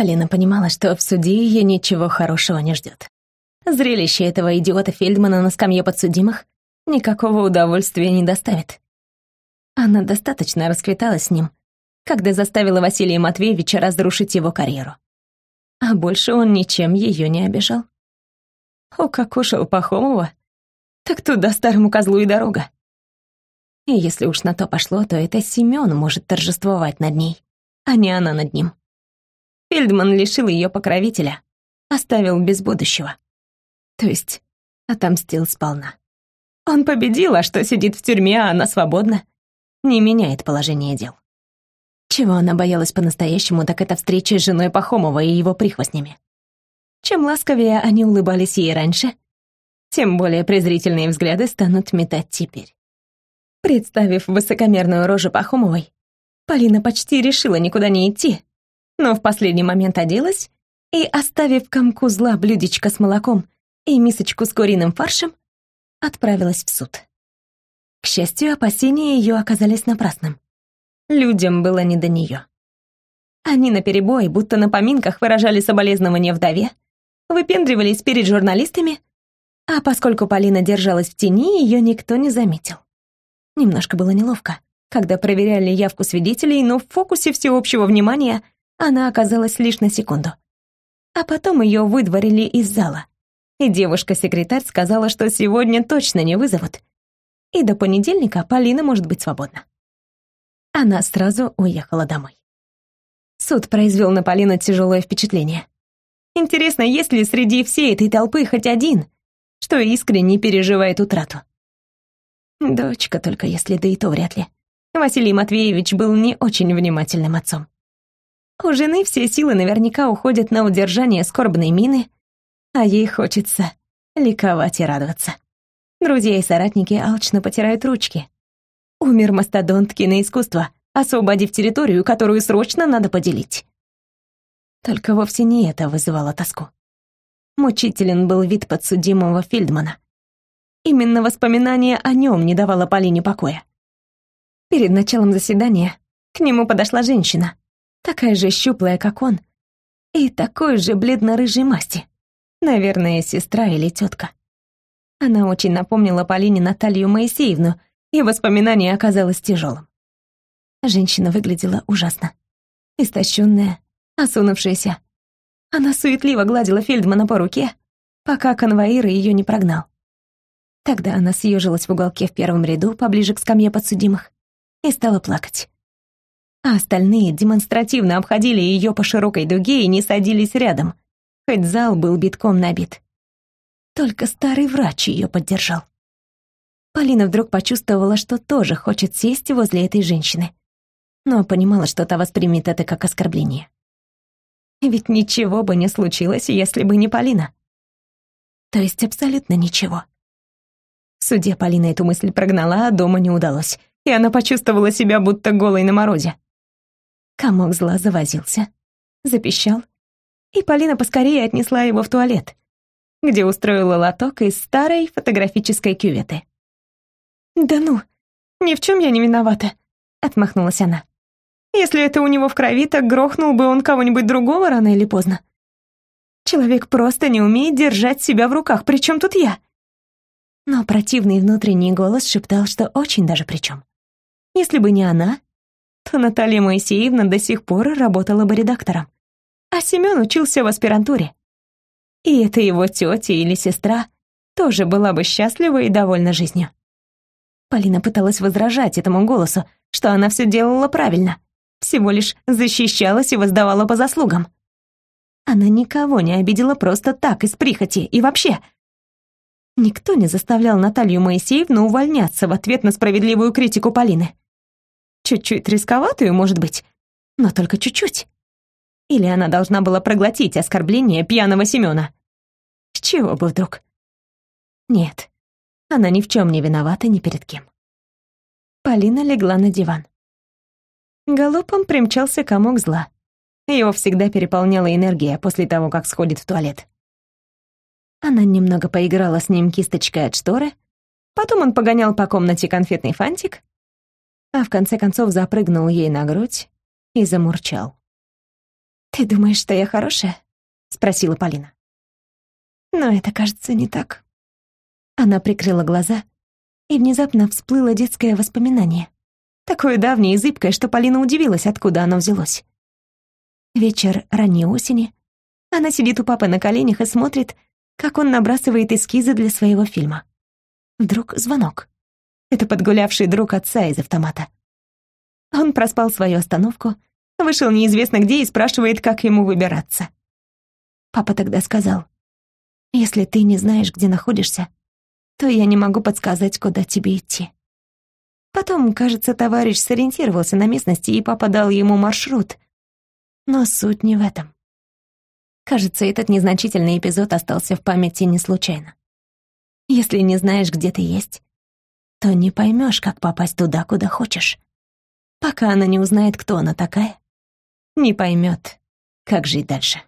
Полина понимала, что в суде ее ничего хорошего не ждет. Зрелище этого идиота Фельдмана на скамье подсудимых никакого удовольствия не доставит. Она достаточно расквиталась с ним, когда заставила Василия Матвеевича разрушить его карьеру. А больше он ничем ее не обижал. Укокошил Пахомова? Так туда старому козлу и дорога. И если уж на то пошло, то это Семён может торжествовать над ней, а не она над ним. Фельдман лишил ее покровителя, оставил без будущего. То есть отомстил сполна. Он победил, а что сидит в тюрьме, а она свободна, не меняет положение дел. Чего она боялась по-настоящему, так это встречи с женой Пахомова и его прихвостнями. Чем ласковее они улыбались ей раньше, тем более презрительные взгляды станут метать теперь. Представив высокомерную рожу Пахомовой, Полина почти решила никуда не идти, но в последний момент оделась и, оставив комку зла блюдечко с молоком и мисочку с куриным фаршем, отправилась в суд. К счастью, опасения ее оказались напрасным. Людям было не до нее. Они наперебой, будто на поминках выражали соболезнования вдове, выпендривались перед журналистами, а поскольку Полина держалась в тени, ее никто не заметил. Немножко было неловко, когда проверяли явку свидетелей, но в фокусе всеобщего внимания она оказалась лишь на секунду. А потом ее выдворили из зала, и девушка-секретарь сказала, что сегодня точно не вызовут, и до понедельника Полина может быть свободна. Она сразу уехала домой. Суд произвел на Полину тяжелое впечатление. Интересно, есть ли среди всей этой толпы хоть один, что искренне переживает утрату? Дочка только если, да и то вряд ли. Василий Матвеевич был не очень внимательным отцом. У жены все силы наверняка уходят на удержание скорбной мины, а ей хочется ликовать и радоваться. Друзья и соратники алчно потирают ручки. Умер мастодонт киноискусства, освободив территорию, которую срочно надо поделить. Только вовсе не это вызывало тоску. Мучителен был вид подсудимого Фельдмана. Именно воспоминание о нем не давало Полине покоя. Перед началом заседания к нему подошла женщина, такая же щуплая, как он, и такой же бледно-рыжей масти. Наверное, сестра или тетка. Она очень напомнила Полине Наталью Моисеевну, и воспоминание оказалось тяжелым. Женщина выглядела ужасно. Истощенная, осунувшаяся. Она суетливо гладила Фельдмана по руке, пока конвоир ее не прогнал. Тогда она съежилась в уголке в первом ряду, поближе к скамье подсудимых, и стала плакать. А остальные демонстративно обходили ее по широкой дуге и не садились рядом, хоть зал был битком набит. Только старый врач ее поддержал. Полина вдруг почувствовала, что тоже хочет сесть возле этой женщины, но понимала, что та воспримет это как оскорбление. Ведь ничего бы не случилось, если бы не Полина. То есть абсолютно ничего. В суде Полина эту мысль прогнала, а дома не удалось, и она почувствовала себя будто голой на морозе. Комок зла завозился, запищал, и Полина поскорее отнесла его в туалет, где устроила лоток из старой фотографической кюветы. «Да ну, ни в чем я не виновата», — отмахнулась она. «Если это у него в крови, так грохнул бы он кого-нибудь другого рано или поздно. Человек просто не умеет держать себя в руках, причем тут я?» Но противный внутренний голос шептал, что очень даже причем. Если бы не она, то Наталья Моисеевна до сих пор работала бы редактором, а Семен учился в аспирантуре. И эта его тетя или сестра тоже была бы счастлива и довольна жизнью. Полина пыталась возражать этому голосу, что она все делала правильно, всего лишь защищалась и воздавала по заслугам. Она никого не обидела просто так, из прихоти, и вообще. Никто не заставлял Наталью Моисеевну увольняться в ответ на справедливую критику Полины. Чуть-чуть рисковатую, может быть, но только чуть-чуть. Или она должна была проглотить оскорбление пьяного Семена? С чего бы вдруг? Нет, она ни в чем не виновата ни перед кем. Полина легла на диван. Галопом примчался комок зла. Его всегда переполняла энергия после того, как сходит в туалет. Она немного поиграла с ним кисточкой от шторы, потом он погонял по комнате конфетный фантик, а в конце концов запрыгнул ей на грудь и замурчал. «Ты думаешь, что я хорошая?» — спросила Полина. «Но это, кажется, не так». Она прикрыла глаза, и внезапно всплыло детское воспоминание. Такое давнее и зыбкое, что Полина удивилась, откуда оно взялось. Вечер ранней осени. Она сидит у папы на коленях и смотрит, как он набрасывает эскизы для своего фильма. Вдруг звонок. Это подгулявший друг отца из автомата. Он проспал свою остановку, вышел неизвестно где и спрашивает, как ему выбираться. Папа тогда сказал, «Если ты не знаешь, где находишься, то я не могу подсказать, куда тебе идти». Потом, кажется, товарищ сориентировался на местности, и папа дал ему маршрут. Но суть не в этом. Кажется, этот незначительный эпизод остался в памяти не случайно. Если не знаешь, где ты есть, то не поймешь, как попасть туда, куда хочешь. Пока она не узнает, кто она такая, не поймет, как жить дальше.